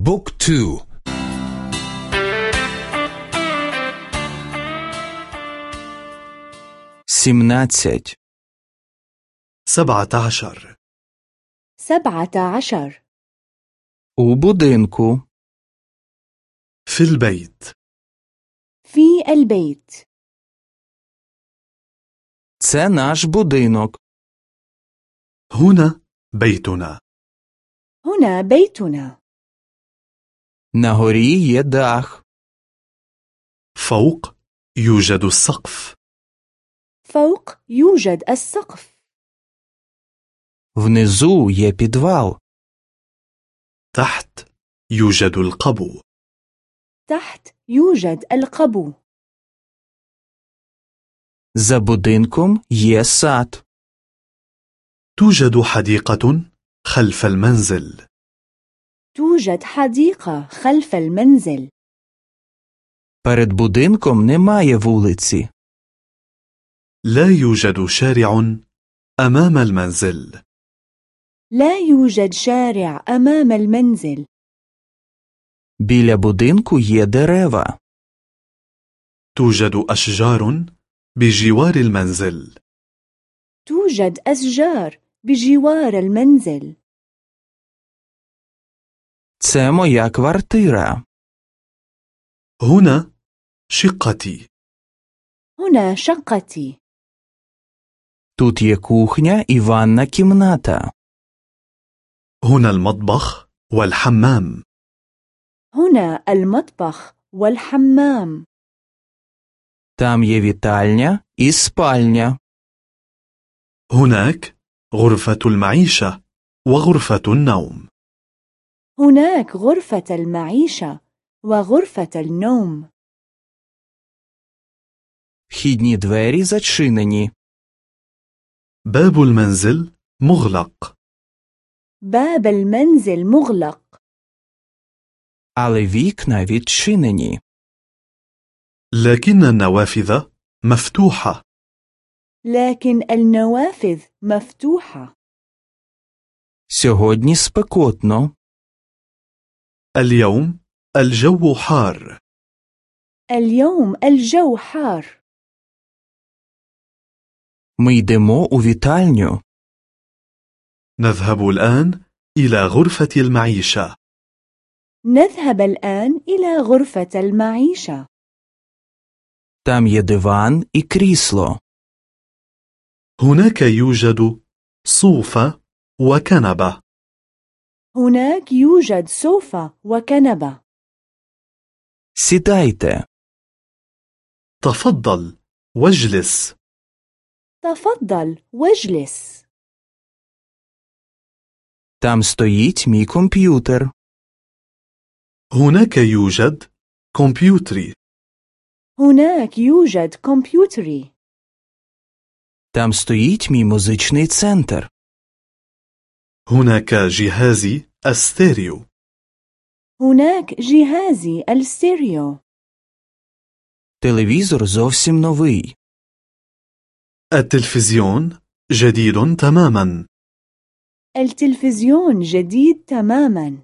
بوك تو سمناتسج سبعة عشر سبعة عشر у будинку في البيت في البيت Це наш будинок. هنا بيتنا هنا بيتنا На горі є дах. فوق يوجد السقف فوق يوجد السقف Внизу є підвал. تحت يوجد القبو تحت يوجد القبو За будинком є сад. توجد حديقة خلف المنزل توجد حديقة خلف المنزل Перед будинком немає вулиці. لا يوجد شارع أمام المنزل لا يوجد شارع أمام المنزل Біля будинку є дерева. توجد أشجار بجوار المنزل توجد أشجار بجوار المنزل Це моя квартира. هنا شقتي هنا شقتي Тут є кухня і ванна кімната. هنا المطبخ والحمام هنا المطبخ والحمام Там є вітальня і спальня. هناك غرفة المعيشة وغرفة النوم هناك غرفة المعيشة وغرفة النوم Вхідні двері зачинені. باب المنزل مغلق باب المنزل مغلق Але вікна відчинені. لكن النوافذ مفتوحة لكن النوافذ مفتوحة Сьогодні спекотно. اليوم الجو حار اليوم الجو حار Ми йдемо у вітальню. نذهب الآن إلى غرفة المعيشة نذهب الآن إلى غرفة المعيشة Там є диван і крісло. هناك يوجد صوفة وكنبة هناك يوجد سوفا وكنبة Сідайте. تفضل واجلس تفضل واجلس Там стоїть мій комп'ютер. هناك يوجد كمبيوتري هناك يوجد كمبيوتري Там стоїть мій музичний центр. هناك جهازي الستيريو هناك جهازي الستيريو Телевізор зовсім новий. التلفزيون جديد تماما التلفزيون جديد تماما